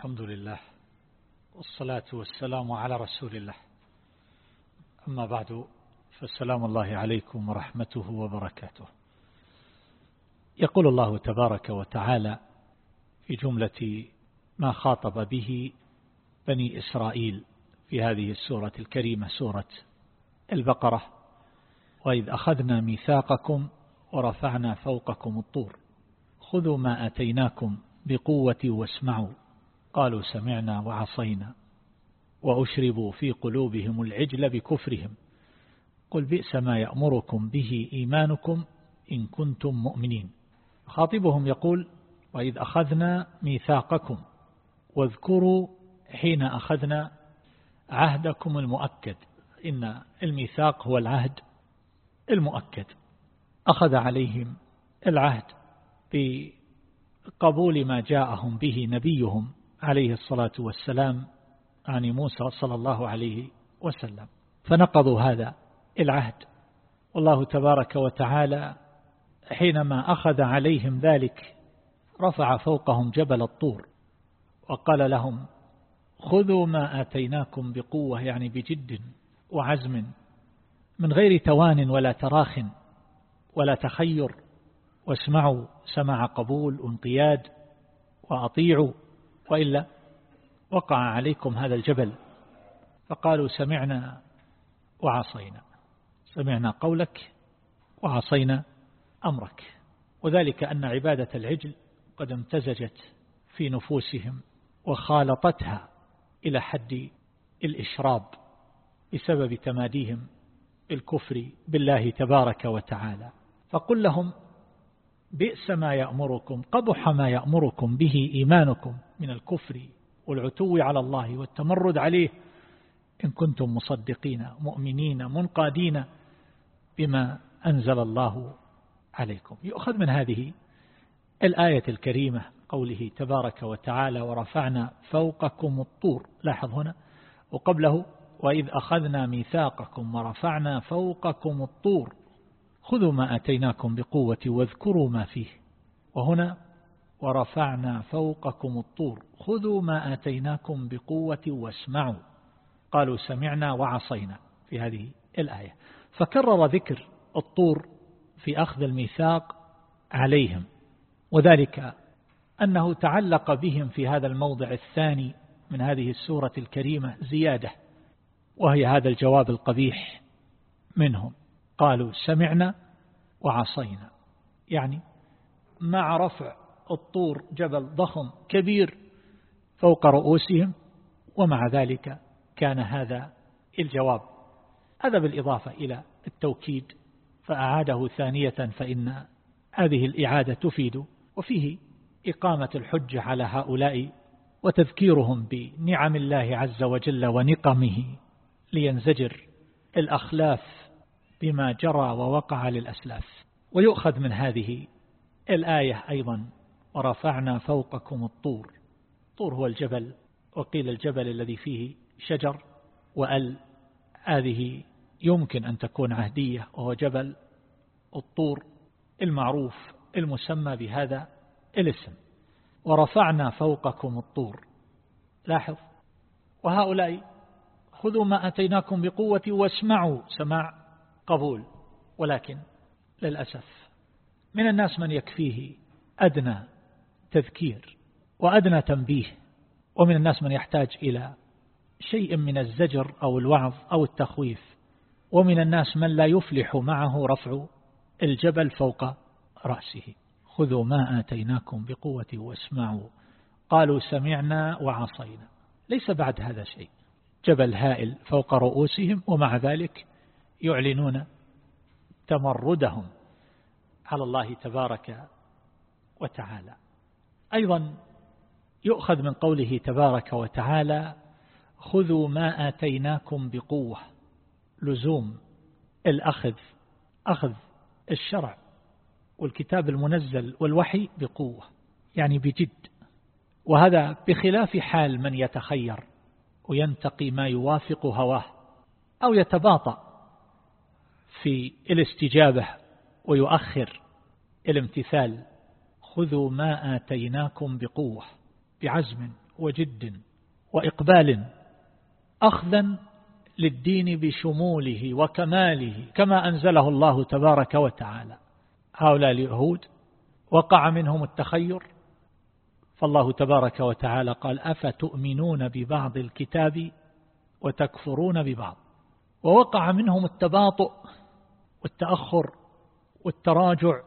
الحمد لله والصلاة والسلام على رسول الله. أما بعد فالسلام الله عليكم ورحمته وبركاته. يقول الله تبارك وتعالى في جملة ما خاطب به بني إسرائيل في هذه السورة الكريمة سورة البقرة وإذ أخذنا ميثاقكم ورفعنا فوقكم الطور خذوا ما أتيناكم بقوة واسمعوا قالوا سمعنا وعصينا وأشربوا في قلوبهم العجل بكفرهم. قل بئس ما يأمركم به إيمانكم إن كنتم مؤمنين. خاطبهم يقول وإذ أخذنا ميثاقكم واذكروا حين أخذنا عهدكم المؤكد. إن الميثاق هو العهد المؤكد. أخذ عليهم العهد بقبول ما جاءهم به نبيهم عليه الصلاة والسلام عن موسى صلى الله عليه وسلم. فنقضوا هذا العهد. والله تبارك وتعالى حينما أخذ عليهم ذلك رفع فوقهم جبل الطور وقال لهم خذوا ما آتيناكم بقوة يعني بجد وعزم من غير توان ولا تراخ ولا تخير. واسمعوا سمع قبول وانقياد وأطيعوا وإلا وقع عليكم هذا الجبل فقالوا سمعنا وعصينا. سمعنا قولك وعصينا أمرك. وذلك أن عبادة العجل قد امتزجت في نفوسهم وخالطتها إلى حد الإشراب بسبب تماديهم الكفر بالله تبارك وتعالى. فقل لهم بئس ما يأمركم قبح ما يأمركم به إيمانكم من الكفر والعتو على الله والتمرد عليه إن كنتم مصدقين مؤمنين منقادين بما أنزل الله عليكم. يؤخذ من هذه الآية الكريمة قوله تبارك وتعالى ورفعنا فوقكم الطور لاحظ هنا. وقبله وإذ أخذنا ميثاقكم ورفعنا فوقكم الطور خذوا ما أتيناكم بقوة واذكروا ما فيه. وهنا ورفعنا فوقكم الطور. خذوا ما آتيناكم بقوة واسمعوا. قالوا سمعنا وعصينا في هذه الآية. فكرر ذكر الطور في أخذ الميثاق عليهم. وذلك أنه تعلق بهم في هذا الموضع الثاني من هذه السورة الكريمة زيادة وهي هذا الجواب القبيح منهم. قالوا سمعنا وعصينا. يعني مع رفع الطور جبل ضخم كبير فوق رؤوسهم ومع ذلك كان هذا الجواب. هذا بالإضافة إلى التوكيد فأعاده ثانية فإن هذه الإعادة تفيد وفيه إقامة الحجة على هؤلاء وتذكيرهم بنعم الله عز وجل ونقمه لينزجر الأخلاف بما جرى ووقع للأسلاف. ويؤخذ من هذه الآية أيضا ورفعنا فوقكم الطور. الطور هو الجبل وقيل الجبل الذي فيه شجر وأل. هذه يمكن أن تكون عهدية وهو جبل الطور المعروف المسمى بهذا الاسم. ورفعنا فوقكم الطور. لاحظ. وهؤلاء خذوا ما أتيناكم بقوة واسمعوا. سماع قبول ولكن للأسف من الناس من يكفيه أدنى تذكير وأدنى تنبيه ومن الناس من يحتاج إلى شيء من الزجر أو الوعظ أو التخويف ومن الناس من لا يفلح معه رفع الجبل فوق رأسه. خذوا ما آتيناكم بقوة واسمعوا. قالوا سمعنا وعصينا. ليس بعد هذا شيء. جبل هائل فوق رؤوسهم ومع ذلك يعلنون تمردهم على الله تبارك وتعالى. أيضا يؤخذ من قوله تبارك وتعالى خذوا ما آتيناكم بقوة لزوم الأخذ أخذ الشرع والكتاب المنزل والوحي بقوة يعني بجد. وهذا بخلاف حال من يتخير وينتقي ما يوافق هواه أو يتباطأ في الاستجابة ويؤخر الامتثال خذوا ما آتيناكم بقوة بعزم وجد وإقبال. أخذا للدين بشموله وكماله كما أنزله الله تبارك وتعالى. هؤلاء اليهود وقع منهم التخير. فالله تبارك وتعالى قال أفتؤمنون ببعض الكتاب وتكفرون ببعض؟ ووقع منهم التباطؤ. والتأخر والتراجع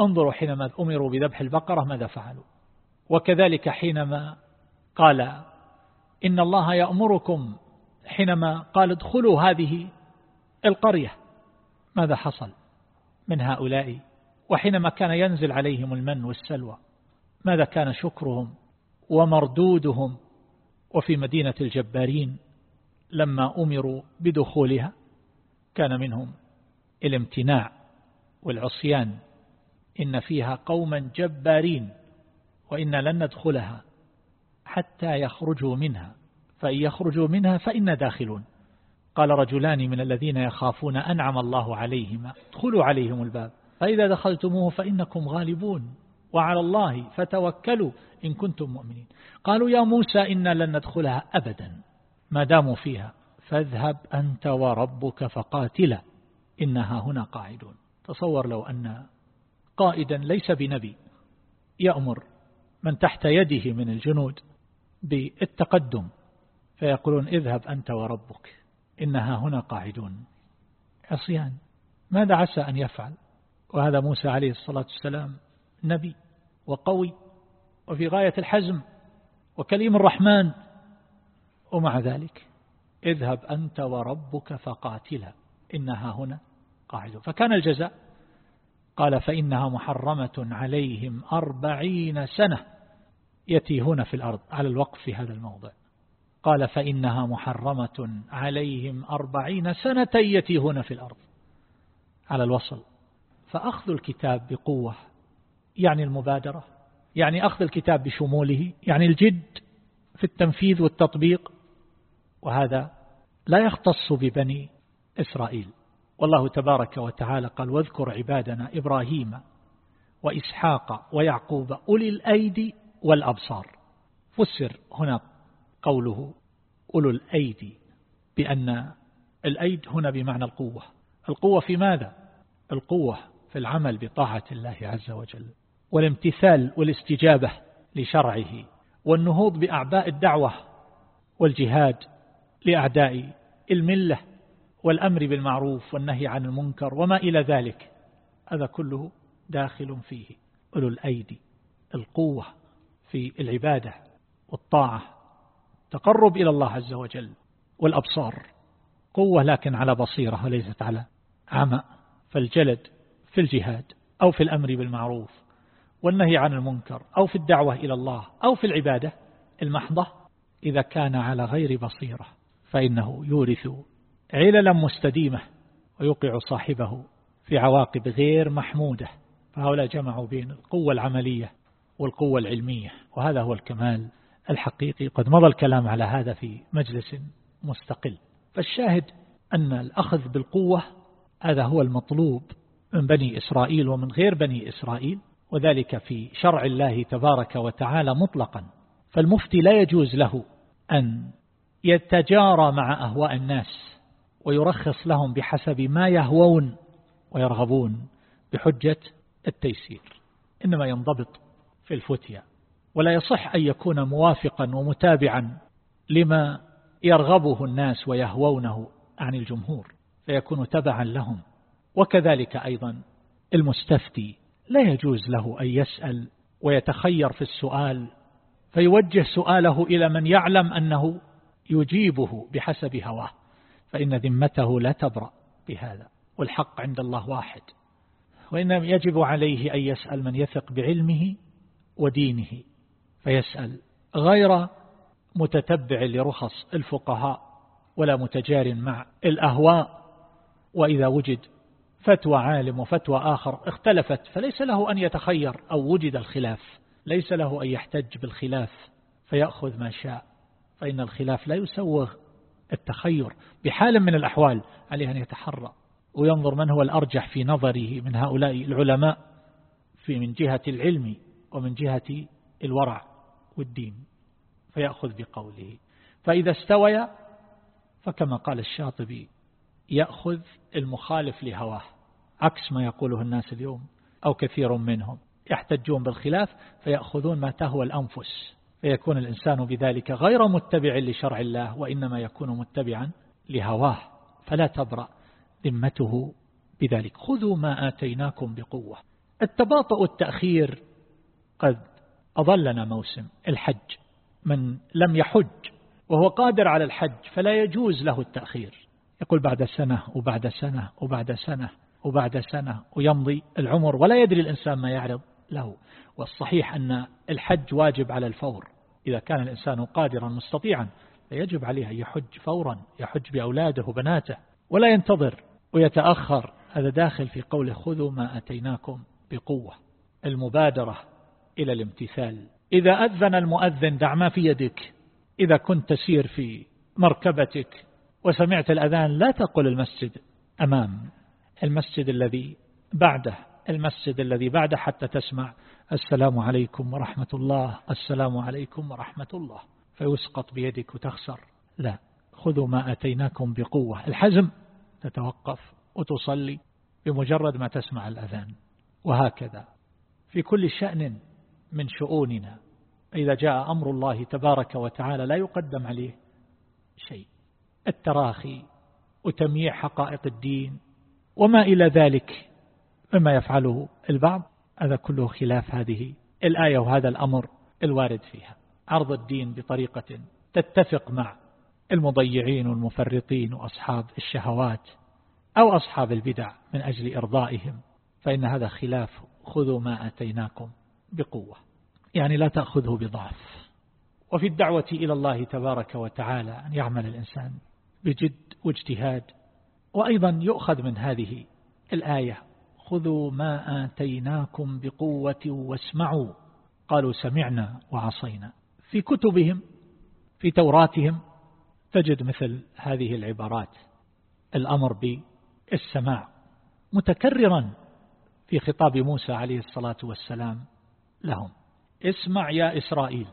انظروا حينما أمروا بذبح البقرة ماذا فعلوا. وكذلك حينما قال إن الله يأمركم حينما قال ادخلوا هذه القرية ماذا حصل من هؤلاء؟ وحينما كان ينزل عليهم المن والسلوى ماذا كان شكرهم ومردودهم؟ وفي مدينة الجبارين لما أمروا بدخولها كان منهم الامتناع والعصيان إن فيها قوما جبارين وإن لن ندخلها حتى يخرجوا منها. فإن يخرجوا منها فإن داخلون. قال رجلان من الذين يخافون أنعم الله عليهما. ادخلوا عليهم الباب. فإذا دخلتموه فإنكم غالبون. وعلى الله فتوكلوا إن كنتم مؤمنين. قالوا يا موسى إنا لن ندخلها أبدا. ما داموا فيها. فاذهب أنت وربك فقاتلا. إنها هنا قاعدون. تصور لو أن قائدا ليس بنبي يأمر من تحت يده من الجنود بالتقدم فيقولون اذهب أنت وربك إنها هنا قاعدون. عصيان ماذا عسى أن يفعل؟ وهذا موسى عليه الصلاة والسلام نبي وقوي وفي غاية الحزم وكليم الرحمن ومع ذلك اذهب أنت وربك فقاتلا إنها هنا قاعدون فكان الجزاء. قال فإنها محرمة عليهم أربعين سنة يتيهون في الأرض على الوقف في هذا الموضع. قال فإنها محرمة عليهم أربعين سنة يتيهون في الأرض على الوصل. فأخذ الكتاب بقوة يعني المبادرة يعني أخذ الكتاب بشموله يعني الجد في التنفيذ والتطبيق. وهذا لا يختص ببني إسرائيل. والله تبارك وتعالى قال واذكر عبادنا إبراهيم وإسحاق ويعقوب أولي الأيدي والأبصار فسر هنا قوله أولو الأيدي بأن الأيد هنا بمعنى القوة القوة في ماذا؟ القوة في العمل بطاعة الله عز وجل والامتثال والاستجابة لشرعه والنهوض بأعباء الدعوة والجهاد لأعداء الملة والأمر بالمعروف والنهي عن المنكر وما إلى ذلك هذا كله داخل فيه. أولو الأيدي القوة في العبادة والطاعة تقرب إلى الله عز وجل والأبصار. قوة لكن على بصيرة وليست على عمى. فالجلد في الجهاد أو في الأمر بالمعروف والنهي عن المنكر أو في الدعوة إلى الله أو في العبادة المحضة إذا كان على غير بصيرة فإنه يورث عللا مستديمة ويوقع صاحبه في عواقب غير محمودة فهؤلاء جمعوا بين القوة العملية والقوة العلمية وهذا هو الكمال الحقيقي. قد مضى الكلام على هذا في مجلس مستقل. فالشاهد أن الأخذ بالقوة هذا هو المطلوب من بني إسرائيل ومن غير بني إسرائيل وذلك في شرع الله تبارك وتعالى مطلقا. فالمفتي لا يجوز له أن يتجارى مع أهواء الناس ويرخص لهم بحسب ما يهوون ويرغبون بحجة التيسير. إنما ينضبط في الفتية ولا يصح أن يكون موافقا ومتابعا لما يرغبه الناس ويهوونه عن الجمهور فيكون تبعا لهم. وكذلك أيضا المستفتي لا يجوز له أن يسأل ويتخير في السؤال فيوجه سؤاله إلى من يعلم أنه يجيبه بحسب هواه. فإن ذمته لا تبرأ بهذا والحق عند الله واحد. وإنما يجب عليه أن يسأل من يثق بعلمه ودينه فيسأل غير متتبع لرخص الفقهاء ولا متجار مع الأهواء. وإذا وجد فتوى عالم وفتوى آخر اختلفت فليس له أن يتخير أو وجد الخلاف. ليس له أن يحتج بالخلاف فيأخذ ما شاء. فإن الخلاف لا يسوغ التخير بحال من الأحوال عليه أن يتحرى وينظر من هو الأرجح في نظره من هؤلاء العلماء في من جهة العلم ومن جهة الورع والدين. فيأخذ بقوله. فإذا استوي فكما قال الشاطبي يأخذ المخالف لهواه عكس ما يقوله الناس اليوم أو كثير منهم. يحتجون بالخلاف فيأخذون ما تهوى الأنفس. فيكون الإنسان بذلك غير متبع لشرع الله وإنما يكون متبعا لهواه. فلا تبرأ ذمته بذلك. خذوا ما آتيناكم بقوة. التباطؤ التأخير قد أظلنا موسم الحج. من لم يحج وهو قادر على الحج فلا يجوز له التأخير. يقول بعد سنة وبعد سنة وبعد سنة وبعد سنة ويمضي العمر ولا يدري الإنسان ما يعرض. له. والصحيح أن الحج واجب على الفور. إذا كان الإنسان قادرا مستطيعا فيجب عليه أن يحج فورا يحج بأولاده وبناته. ولا ينتظر ويتأخر. هذا داخل في قوله خذوا ما أتيناكم بقوة. المبادرة إلى الامتثال. إذا أذن المؤذن دع ما في يدك. إذا كنت تسير في مركبتك وسمعت الأذان لا تقل المسجد أمام. المسجد الذي بعده المسجد الذي بعده حتى تسمع السلام عليكم ورحمة الله السلام عليكم ورحمة الله. فيسقط بيدك وتخسر. لا خذوا ما أتيناكم بقوة. الحزم تتوقف وتصلي بمجرد ما تسمع الأذان. وهكذا. في كل شأن من شؤوننا إذا جاء أمر الله تبارك وتعالى لا يقدم عليه شيء. التراخي وتمييع حقائق الدين وما إلى ذلك مما يفعله البعض هذا كله خلاف هذه الآية وهذا الأمر الوارد فيها. عرض الدين بطريقة تتفق مع المضيعين والمفرطين وأصحاب الشهوات أو أصحاب البدع من أجل إرضائهم فإن هذا خلاف خذوا ما أتيناكم بقوة. يعني لا تأخذه بضعف. وفي الدعوة إلى الله تبارك وتعالى أن يعمل الإنسان بجد واجتهاد وأيضا يؤخذ من هذه الآية خذوا ما آتيناكم بقوة واسمعوا قالوا سمعنا وعصينا في كتبهم في توراتهم تجد مثل هذه العبارات. الأمر بالسماع متكررا في خطاب موسى عليه الصلاة والسلام لهم. اسمع يا إسرائيل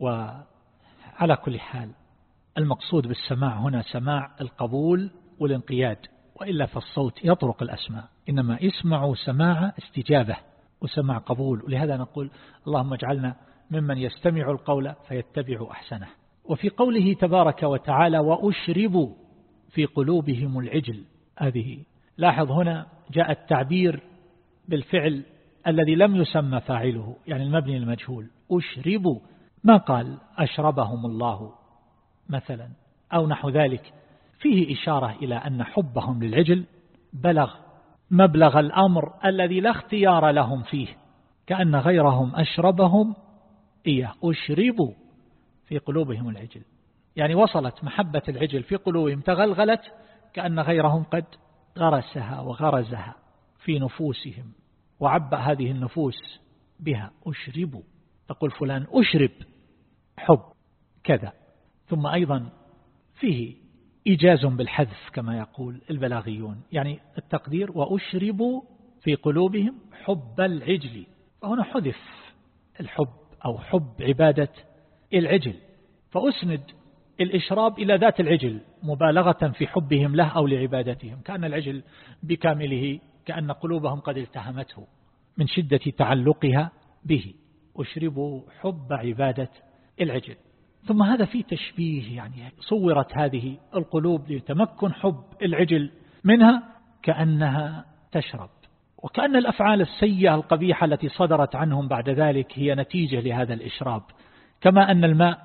وعلى كل حال المقصود بالسماع هنا سماع القبول والانقياد. وإلا فالصوت يطرق الأسماء. إنما اسمعوا سماع استجابة وسمع قبول. ولهذا نقول اللهم اجعلنا ممن يستمع القول فيتبع أحسنه. وفي قوله تبارك وتعالى وأشربوا في قلوبهم العجل. هذه لاحظ هنا جاء التعبير بالفعل الذي لم يسمى فاعله يعني المبني المجهول. أشربوا. ما قال أشربهم الله مثلا أو نحو ذلك. فيه إشارة إلى أن حبهم للعجل بلغ مبلغ الأمر الذي لا اختيار لهم فيه كأن غيرهم أشربهم إياه أشربوا في قلوبهم العجل. يعني وصلت محبة العجل في قلوبهم تغلغلت كأن غيرهم قد غرسها وغرزها في نفوسهم وعبأ هذه النفوس بها أشربوا. تقول فلان أشرب حب كذا. ثم أيضا فيه إيجاز بالحذف كما يقول البلاغيون. يعني التقدير وأشربوا في قلوبهم حب العجل. فهنا حذف الحب أو حب عبادة العجل. فأسند الإشراب إلى ذات العجل مبالغة في حبهم له أو لعبادتهم. كأن العجل بكامله كأن قلوبهم قد التهمته من شدة تعلقها به. أشربوا حب عبادة العجل. ثم هذا فيه تشبيه يعني صورت هذه القلوب لتمكن حب العجل منها كأنها تشرب. وكأن الأفعال السيئة القبيحة التي صدرت عنهم بعد ذلك هي نتيجة لهذا الإشراب. كما أن الماء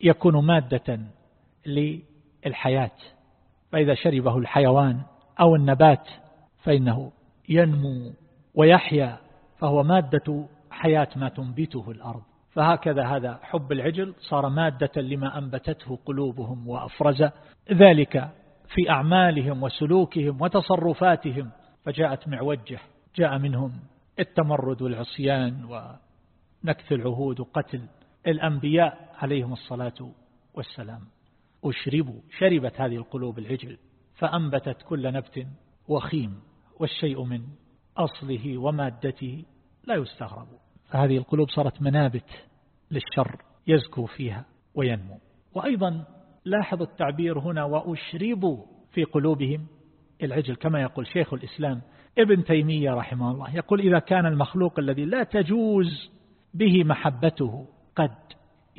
يكون مادة للحياة. فإذا شربه الحيوان أو النبات فإنه ينمو ويحيا فهو مادة حياة ما تنبته الأرض. فهكذا هذا حب العجل صار مادة لما أنبتته قلوبهم وأفرز. ذلك في أعمالهم وسلوكهم وتصرفاتهم. فجاءت معوجة جاء منهم التمرد والعصيان ونكث العهود وقتل الأنبياء عليهم الصلاة والسلام. أشربوا شربت هذه القلوب العجل فأنبتت كل نبت وخيم والشيء من أصله ومادته لا يستغرب. فهذه القلوب صارت منابت للشر يزكو فيها وينمو. وأيضا لاحظ التعبير هنا وأشربوا في قلوبهم العجل كما يقول شيخ الإسلام ابن تيمية رحمه الله. يقول إذا كان المخلوق الذي لا تجوز به محبته قد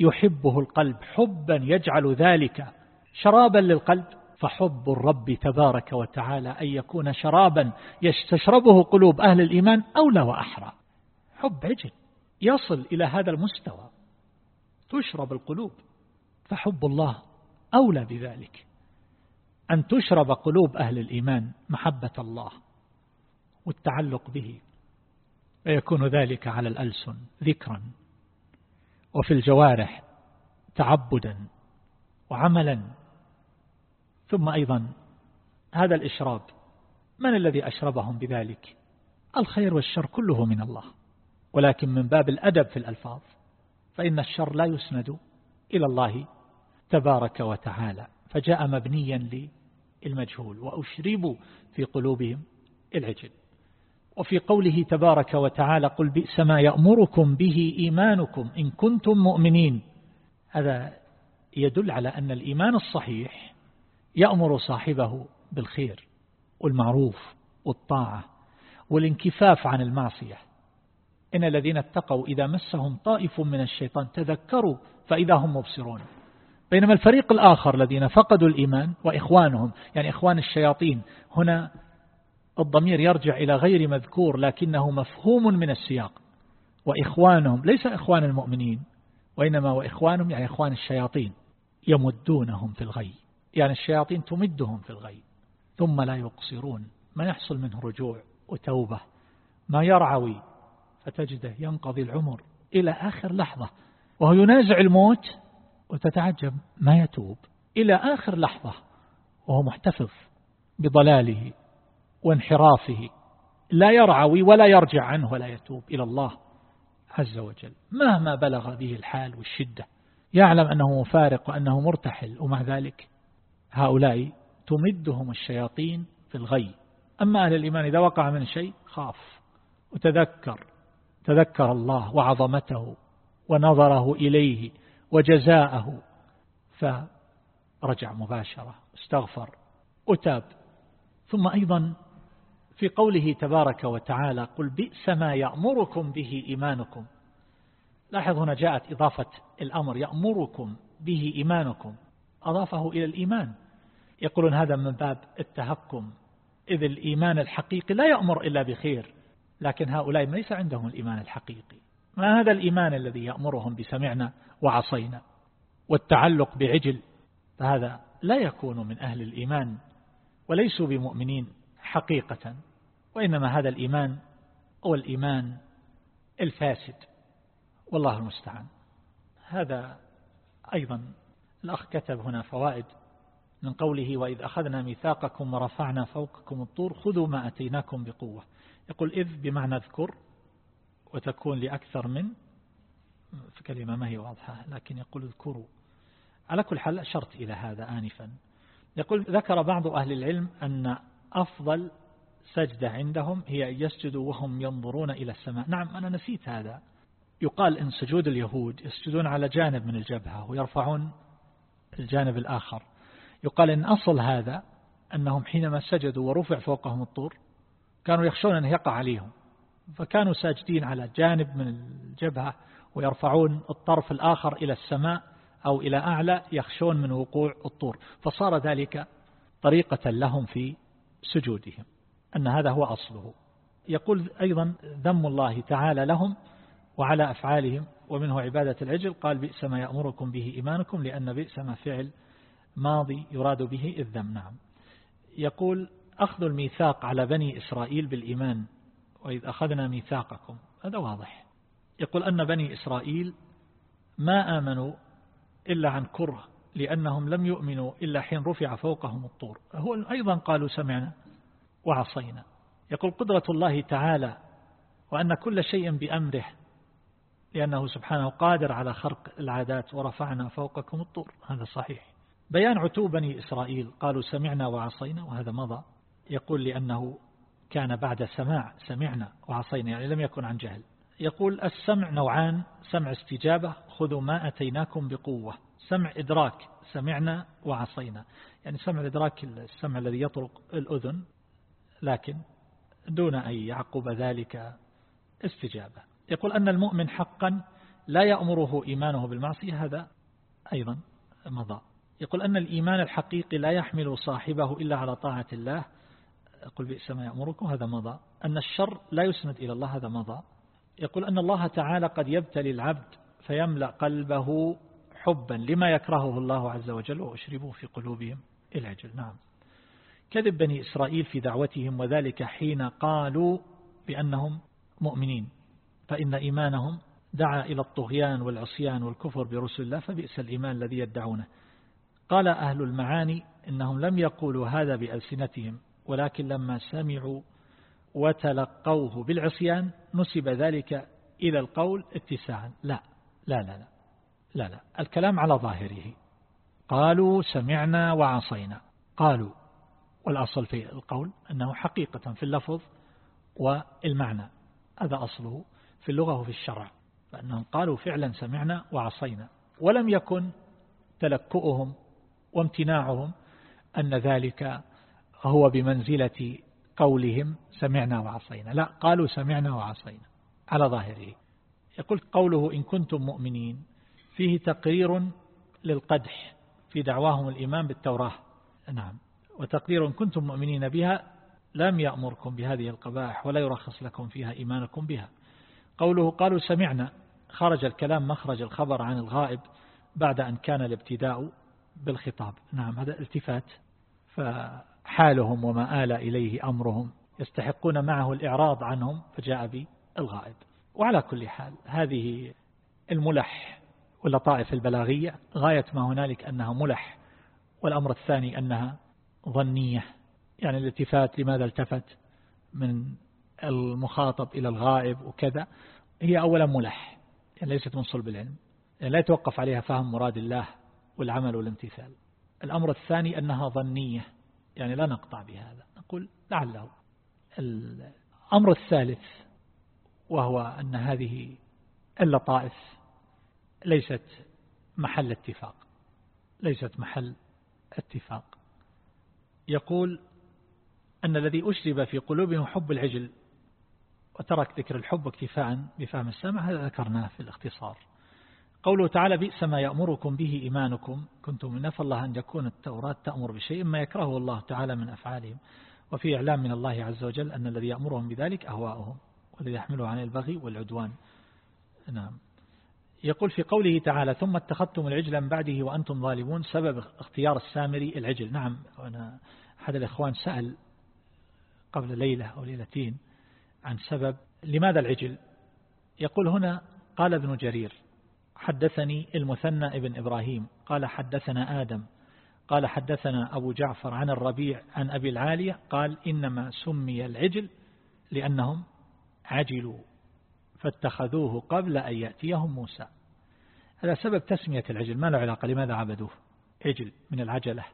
يحبه القلب حبا يجعل ذلك شرابا للقلب فحب الرب تبارك وتعالى أن يكون شرابا يستشربه قلوب أهل الإيمان أولى وأحرى. حب عجل. يصل إلى هذا المستوى تشرب القلوب فحب الله أولى بذلك. أن تشرب قلوب أهل الإيمان محبة الله والتعلق به. ويكون ذلك على الألسن ذكرا. وفي الجوارح تعبدا وعملا. ثم أيضا هذا الإشراب من الذي أشربهم بذلك؟ الخير والشر كله من الله. ولكن من باب الأدب في الألفاظ فإن الشر لا يسند إلى الله تبارك وتعالى فجاء مبنيا للمجهول وأشربوا في قلوبهم العجل. وفي قوله تبارك وتعالى قل بئس ما يأمركم به إيمانكم إن كنتم مؤمنين. هذا يدل على أن الإيمان الصحيح يأمر صاحبه بالخير والمعروف والطاعة والانكفاف عن المعصية. إن الذين اتقوا إذا مسهم طائف من الشيطان تذكروا فإذا هم مبصرون. بينما الفريق الآخر الذين فقدوا الإيمان وإخوانهم يعني إخوان الشياطين هنا الضمير يرجع إلى غير مذكور لكنه مفهوم من السياق. وإخوانهم ليس إخوان المؤمنين وإنما وإخوانهم يعني إخوان الشياطين يمدونهم في الغي. يعني الشياطين تمدهم في الغي ثم لا يقصرون ما يحصل منه رجوع وتوبة؟ ما يرعوي. فتجده ينقضي العمر إلى آخر لحظة وهو ينازع الموت وتتعجب ما يتوب. إلى آخر لحظة وهو محتفظ بضلاله وانحرافه لا يرعوي ولا يرجع عنه ولا يتوب إلى الله عز وجل. مهما بلغ به الحال والشدة يعلم أنه مفارق وأنه مرتحل ومع ذلك هؤلاء تمدهم الشياطين في الغي. أما أهل الإيمان إذا وقع من شيء خاف وتذكر تذكر الله وعظمته ونظره إليه وجزاءه فرجع مباشرة استغفر وتاب ثم أيضا في قوله تبارك وتعالى قل بئس ما يأمركم به إيمانكم. لاحظ هنا جاءت إضافة الأمر يأمركم به إيمانكم. أضافه إلى الإيمان. يقولون هذا من باب التهكم إذ الإيمان الحقيقي لا يأمر إلا بخير. لكن هؤلاء ليس عندهم الإيمان الحقيقي. ما هذا الإيمان الذي يأمرهم بسمعنا وعصينا والتعلق بعجل؟ فهذا لا يكون من أهل الإيمان وليسوا بمؤمنين حقيقة وإنما هذا الإيمان هو الإيمان الفاسد والله المستعان. هذا أيضا الأخ كتب هنا فوائد من قوله وإذ أخذنا ميثاقكم ورفعنا فوقكم الطور خذوا ما أتيناكم بقوة. يقول إذ بمعنى اذكر وتكون لأكثر من في كلمة ما هي واضحة لكن يقول اذكروا. على كل حال أشرت إلى هذا آنفا. يقول ذكر بعض أهل العلم أن أفضل سجدة عندهم هي أن يسجدوا وهم ينظرون إلى السماء. نعم أنا نسيت هذا. يقال إن سجود اليهود يسجدون على جانب من الجبهة ويرفعون الجانب الآخر. يقال إن أصل هذا أنهم حينما سجدوا ورفع فوقهم الطور كانوا يخشون أن يقع عليهم. فكانوا ساجدين على جانب من الجبهة ويرفعون الطرف الآخر إلى السماء أو إلى أعلى يخشون من وقوع الطور. فصار ذلك طريقة لهم في سجودهم. أن هذا هو أصله. يقول أيضا ذم الله تعالى لهم وعلى أفعالهم ومنه عبادة العجل. قال بئس ما يأمركم به إيمانكم لأن بئس ما فعل ماضي يراد به الذم. نعم. يقول أخذ الميثاق على بني إسرائيل بالإيمان وإذ أخذنا ميثاقكم. هذا واضح. يقول أن بني إسرائيل ما آمنوا إلا عن كرة لأنهم لم يؤمنوا إلا حين رفع فوقهم الطور. هو أيضا قالوا سمعنا وعصينا. يقول قدرة الله تعالى وأن كل شيء بأمره لأنه سبحانه قادر على خرق العادات ورفعنا فوقكم الطور. هذا صحيح. بيان عتو بني إسرائيل قالوا سمعنا وعصينا وهذا مضى. يقول لأنه كان بعد سماع سمعنا وعصينا يعني لم يكن عن جهل. يقول السمع نوعان سمع استجابة خذوا ما أتيناكم بقوة. سمع إدراك سمعنا وعصينا. يعني سمع الإدراك السمع الذي يطرق الأذن لكن دون أن يعقب ذلك استجابة. يقول أن المؤمن حقا لا يأمره إيمانه بالمعصية هذا أيضا مضى. يقول أن الإيمان الحقيقي لا يحمل صاحبه إلا على طاعة الله يقول بئس ما يأمركم هذا مضى. أن الشر لا يسند إلى الله هذا مضى. يقول أن الله تعالى قد يبتلي العبد فيملأ قلبه حبا لما يكرهه الله عز وجل وأشربوا في قلوبهم العجل نعم. كذب بني إسرائيل في دعوتهم وذلك حين قالوا بأنهم مؤمنين. فإن إيمانهم دعا إلى الطغيان والعصيان والكفر برسل الله فبئس الإيمان الذي يدعونه. قال أهل المعاني إنهم لم يقولوا هذا بألسنتهم. ولكن لما سمعوا وتلقوه بالعصيان نسب ذلك إلى القول اتساعا. لا لا لا لا لا لا. الكلام على ظاهره. قالوا سمعنا وعصينا. قالوا والأصل في القول أنه حقيقة في اللفظ والمعنى. هذا أصله في اللغة وفي الشرع فأنهم قالوا فعلا سمعنا وعصينا. ولم يكن تلكؤهم وامتناعهم أن ذلك هو بمنزلة قولهم سمعنا وعصينا. لا قالوا سمعنا وعصينا على ظاهره. يقول قوله إن كنتم مؤمنين. فيه تقرير للقدح في دعواهم الإيمان بالتوراة. نعم. وتقرير إن كنتم مؤمنين بها لم يأمركم بهذه القبائح ولا يرخص لكم فيها إيمانكم بها. قوله قالوا سمعنا خرج الكلام مخرج الخبر عن الغائب بعد أن كان الابتداء بالخطاب. نعم هذا التفات. فحالهم وما آل إليه أمرهم يستحقون معه الإعراض عنهم فجاء بالغائب. وعلى كل حال هذه الملح واللطائف البلاغية غاية ما هنالك أنها ملح والأمر الثاني أنها ظنية يعني الالتفات لماذا التفت؟ من المخاطب إلى الغائب وكذا. هي أولا ملح يعني ليست من صلب العلم يعني لا يتوقف عليها فهم مراد الله والعمل والامتثال. الأمر الثاني أنها ظنية يعني لا نقطع بهذا. نقول لعله الأمر الثالث وهو أن هذه اللطائف ليست محل اتفاق. ليست محل اتفاق. يقول أن الذي أشرب في قلوبهم حب العجل وترك ذكر الحب اكتفاء بفهم السمع هذا ذكرناه في الاختصار. قوله تعالى بئس ما يأمركم به إيمانكم كنتم من الله أن يكون التوراة تأمر بشيء ما يكرهه الله تعالى من أفعالهم وفي إعلام من الله عز وجل أن الذي يأمرهم بذلك أهواؤهم والذي يحمله عن البغي والعدوان. نعم. يقول في قوله تعالى ثم اتخذتم العجل من بعده وأنتم ظالمون سبب اختيار السامري العجل. نعم أنا أحد الإخوان سأل قبل ليلة أو ليلتين عن سبب لماذا العجل؟ يقول هنا قال ابن جرير حدثني المثنى ابن إبراهيم قال حدثنا آدم قال حدثنا أبو جعفر عن الربيع عن أبي العالية قال إنما سمي العجل لأنهم عجلوا فاتخذوه قبل أن يأتيهم موسى. هذا سبب تسمية العجل ما له علاقة لماذا عبدوه؟ عجل من العجلة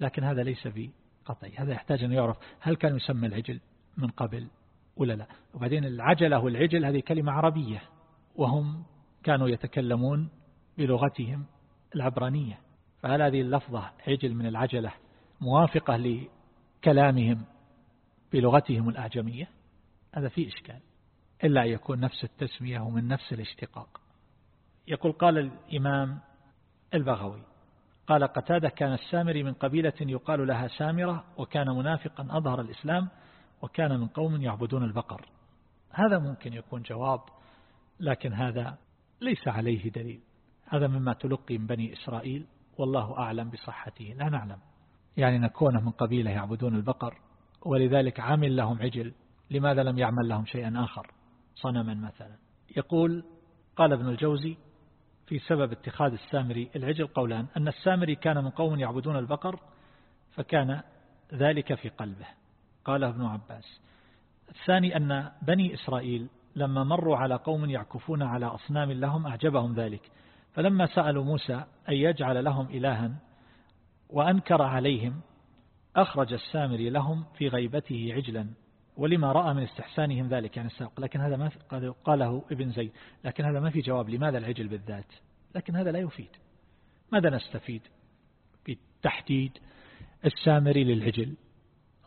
لكن هذا ليس بقطعي هذا يحتاج أن يعرف هل كان يسمى العجل من قبل ولا لا. وبعدين العجلة والعجل هذه كلمة عربية وهم كانوا يتكلمون بلغتهم العبرانية. فهل هذه اللفظة عجل من العجلة موافقة لكلامهم بلغتهم الأعجمية؟ هذا فيه إشكال. إلا أن يكون نفس التسمية ومن نفس الاشتقاق. يقول قال الإمام البغوي قال قتادة كان السامري من قبيلة يقال لها سامرة وكان منافقا أظهر الإسلام وكان من قوم يعبدون البقر. هذا ممكن يكون جواب لكن هذا ليس عليه دليل. هذا مما تلقي من بني إسرائيل والله أعلم بصحته. لا نعلم. يعني نكون من قبيلة يعبدون البقر ولذلك عمل لهم عجل لماذا لم يعمل لهم شيئا آخر؟ صنما مثلا. يقول قال ابن الجوزي في سبب اتخاذ السامري العجل قولان أن السامري كان من قوم يعبدون البقر فكان ذلك في قلبه. قاله ابن عباس. الثاني أن بني إسرائيل لما مروا على قوم يعكفون على أصنام لهم أعجبهم ذلك. فلما سألوا موسى أن يجعل لهم إلها وأنكر عليهم أخرج السامري لهم في غيبته عجلا. ولما رأى من استحسانهم ذلك يعني الساق لكن هذا ما قاله ابن زيد لكن هذا ما في جواب لماذا العجل بالذات؟ لكن هذا لا يفيد. ماذا نستفيد؟ بالتحديد السامري للعجل.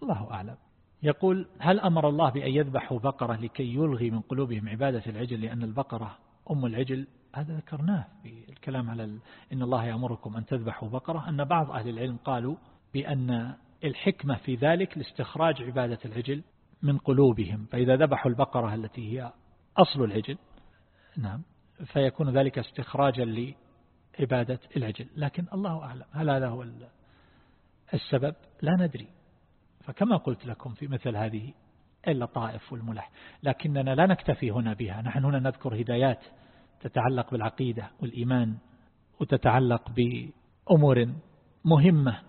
الله أعلم. يقول هل أمر الله بأن يذبحوا بقرة لكي يلغي من قلوبهم عبادة العجل؟ لأن البقرة أم العجل. هذا ذكرناه في الكلام على إن الله يأمركم أن تذبحوا بقرة. أن بعض أهل العلم قالوا بأن الحكمة في ذلك لاستخراج عبادة العجل من قلوبهم. فإذا ذبحوا البقرة التي هي أصل العجل نعم فيكون ذلك استخراجا لعبادة العجل. لكن الله أعلم هل هذا هو السبب؟ لا ندري. فكما قلت لكم في مثل هذه اللطائف والملح لكننا لا نكتفي هنا بها نحن هنا نذكر هدايات تتعلق بالعقيدة والإيمان وتتعلق بأمور مهمة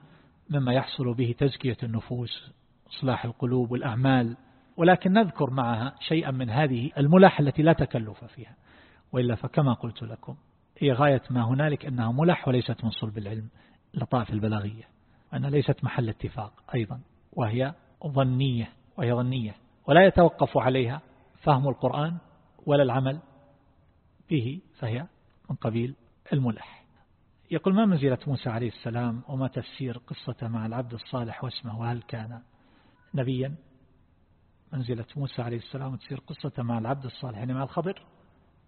مما يحصل به تزكية النفوس إصلاح القلوب والأعمال ولكن نذكر معها شيئا من هذه الملح التي لا تكلف فيها. وإلا فكما قلت لكم هي غاية ما هنالك أنها ملح وليست من صلب العلم لطائف البلاغية. أنها ليست محل اتفاق أيضا. وهي ظنية وهي ظنية ولا يتوقف عليها فهم القرآن ولا العمل به فهي من قبيل الملح. يقول ما منزلة موسى عليه السلام وما تفسير قصة مع العبد الصالح واسمه؟ وهل كان نبيا؟ منزلة موسى عليه السلام تسير قصة مع العبد الصالح يعني مع الخضر.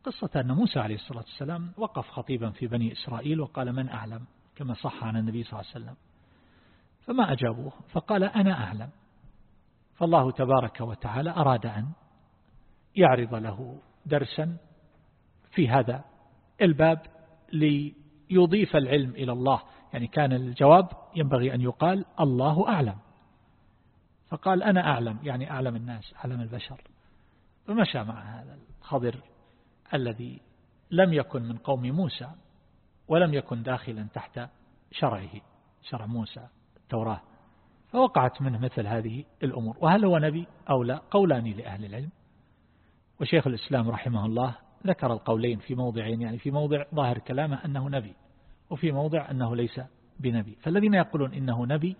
قصة أن موسى عليه الصلاة والسلام وقف خطيبا في بني إسرائيل وقال من أعلم؟ كما صح عن النبي صلى الله عليه وسلم. فما أجابوه فقال أنا أعلم. فالله تبارك وتعالى أراد أن يعرض له درسا في هذا الباب ليضيف العلم إلى الله. يعني كان الجواب ينبغي أن يقال الله أعلم. فقال أنا أعلم يعني أعلم الناس أعلم البشر. فمشى مع هذا الخضر الذي لم يكن من قوم موسى ولم يكن داخلا تحت شرعه شرع موسى. التوراة فوقعت منه مثل هذه الأمور. وهل هو نبي أو لا؟ قولان لأهل العلم. وشيخ الإسلام رحمه الله ذكر القولين في موضعين يعني في موضع ظاهر كلامه أنه نبي وفي موضع أنه ليس بنبي. فالذين يقولون إنه نبي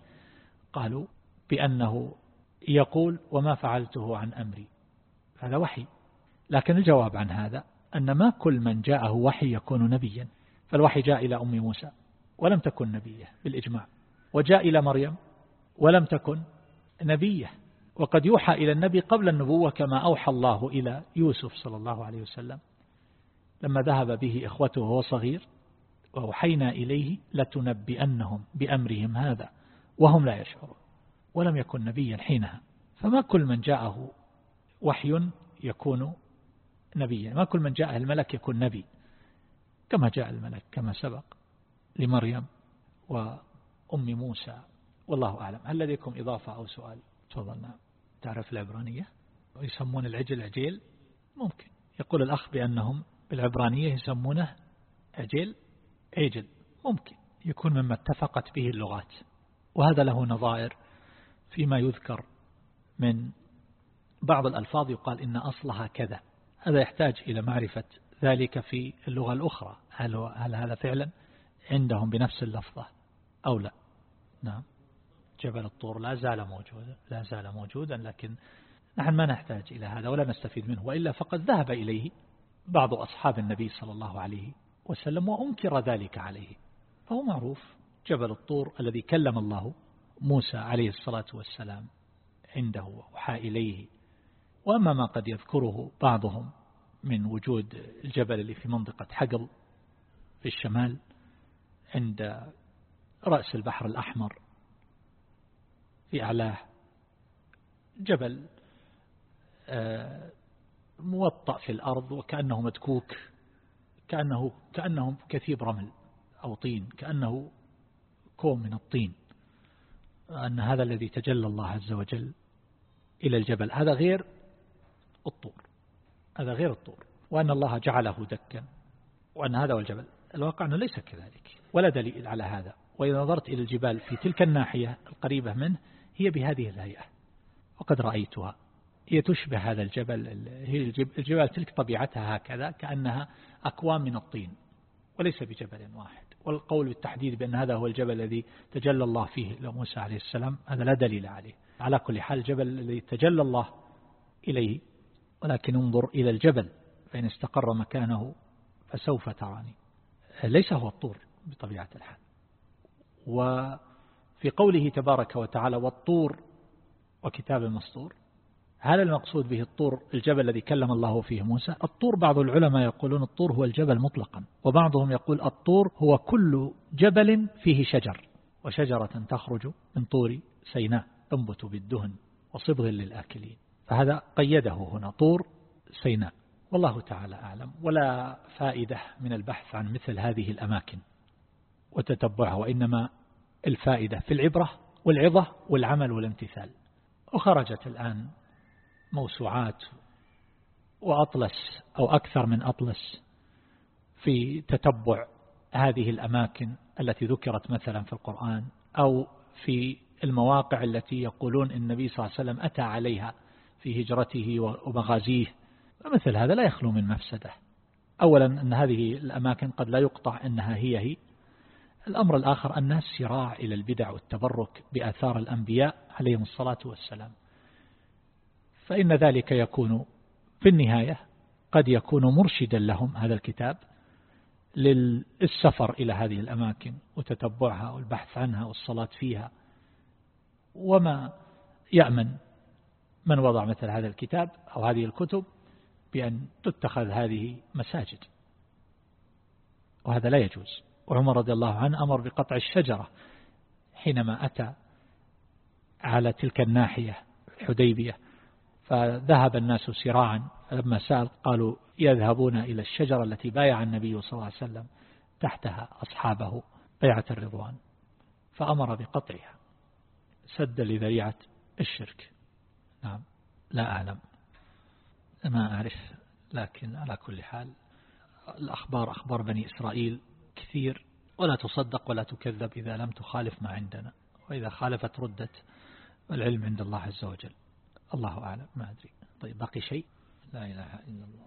قالوا بأنه يقول وما فعلته عن أمري. هذا وحي. لكن الجواب عن هذا أن ما كل من جاءه وحي يكون نبيا. فالوحي جاء إلى أم موسى ولم تكن نبية بالإجماع. وجاء إلى مريم ولم تكن نبية. وقد يوحى إلى النبي قبل النبوة كما أوحى الله إلى يوسف صلى الله عليه وسلم. لما ذهب به إخوته وهو صغير وأوحينا إليه لتنبئنهم بأمرهم هذا وهم لا يشعرون ولم يكن نبيا حينها. فما كل من جاءه وحي يكون نبيا ما كل من جاءه الملك يكون نبي كما جاء الملك كما سبق لمريم وأم موسى. والله أعلم. هل لديكم إضافة أو سؤال؟ تفضلنا تعرف العبرانية؟ ويسمون العجل عجيل؟ ممكن. يقول الأخ بأنهم بالعبرانية يسمونه عجل عجل. ممكن. يكون مما اتفقت به اللغات. وهذا له نظائر فيما يذكر من بعض الألفاظ يقال إن أصلها كذا. هذا يحتاج إلى معرفة ذلك في اللغة الأخرى. هل, هل هذا فعلا؟ عندهم بنفس اللفظة أو لا؟ نعم. جبل الطور لا زال موجودا لا زال موجودا لكن نحن ما نحتاج إلى هذا ولا نستفيد منه وإلا فقد ذهب إليه بعض أصحاب النبي صلى الله عليه وسلم وأنكر ذلك عليه. فهو معروف جبل الطور الذي كلم الله موسى عليه الصلاة والسلام عنده وحى إليه. وأما ما قد يذكره بعضهم من وجود الجبل اللي في منطقة حقل في الشمال عند رأس البحر الأحمر في أعلاه جبل آه، موطأ في الأرض وكأنه مدكوك كأنه, كأنه كثيب رمل أو طين كأنه كوم من الطين. أن هذا الذي تجلى الله عز وجل إلى الجبل هذا غير الطور هذا غير الطور. وأن الله جعله دكا وأن هذا هو الجبل. الواقع أنه ليس كذلك ولا دليل على هذا. وإذا نظرت إلى الجبال في تلك الناحية القريبة منه هي بهذه الهيئة وقد رأيتها. هي تشبه هذا الجبل هي الجبال تلك طبيعتها هكذا كأنها أكوام من الطين وليس بجبل واحد. والقول بالتحديد بأن هذا هو الجبل الذي تجلى الله فيه لموسى عليه السلام هذا لا دليل عليه. على كل حال الجبل الذي تجلى الله إليه ولكن انظر إلى الجبل فإن استقر مكانه فسوف تراني. ليس هو الطور بطبيعة الحال. وفي قوله تبارك وتعالى والطور وكتاب مسطور. هل المقصود به الطور الجبل الذي كلم الله فيه موسى. الطور بعض العلماء يقولون الطور هو الجبل مطلقا وبعضهم يقول الطور هو كل جبل فيه شجر وشجرة تخرج من طور سيناء تنبت بالدهن وصبغ للآكلين. فهذا قيده هنا طور سيناء. والله تعالى أعلم. ولا فائدة من البحث عن مثل هذه الأماكن. وتتبعها وإنما الفائدة في العبرة والعظة والعمل والامتثال. وخرجت الآن موسوعات وأطلس أو أكثر من أطلس في تتبع هذه الأماكن التي ذكرت مثلا في القرآن أو في المواقع التي يقولون النبي صلى الله عليه وسلم أتى عليها في هجرته ومغازيه. فمثل هذا لا يخلو من مفسدة. أولا أن هذه الأماكن قد لا يقطع أنها هي هي. الأمر الآخر أن السراع إلى البدع والتبرك بآثار الأنبياء عليهم الصلاة والسلام. فإن ذلك يكون في النهاية قد يكون مرشدا لهم هذا الكتاب للسفر إلى هذه الأماكن وتتبعها والبحث عنها والصلاة فيها. وما يأمن من وضع مثل هذا الكتاب أو هذه الكتب بأن تتخذ هذه مساجد. وهذا لا يجوز. وعمر رضي الله عنه أمر بقطع الشجرة حينما أتى على تلك الناحية الحديبية. فذهب الناس سراعا فلما سأل قالوا يذهبون إلى الشجرة التي بايع النبي صلى الله عليه وسلم تحتها أصحابه بيعة الرضوان. فأمر بقطعها. سد لذريعة الشرك. نعم لا أعلم. ما أعرف لكن على كل حال الأخبار أخبار بني إسرائيل كثير. ولا تصدق ولا تكذب إذا لم تخالف ما عندنا. وإذا خالفت ردت العلم عند الله عز وجل. الله أعلم. ما أدري. طيب باقي شيء؟ لا إله إلا الله.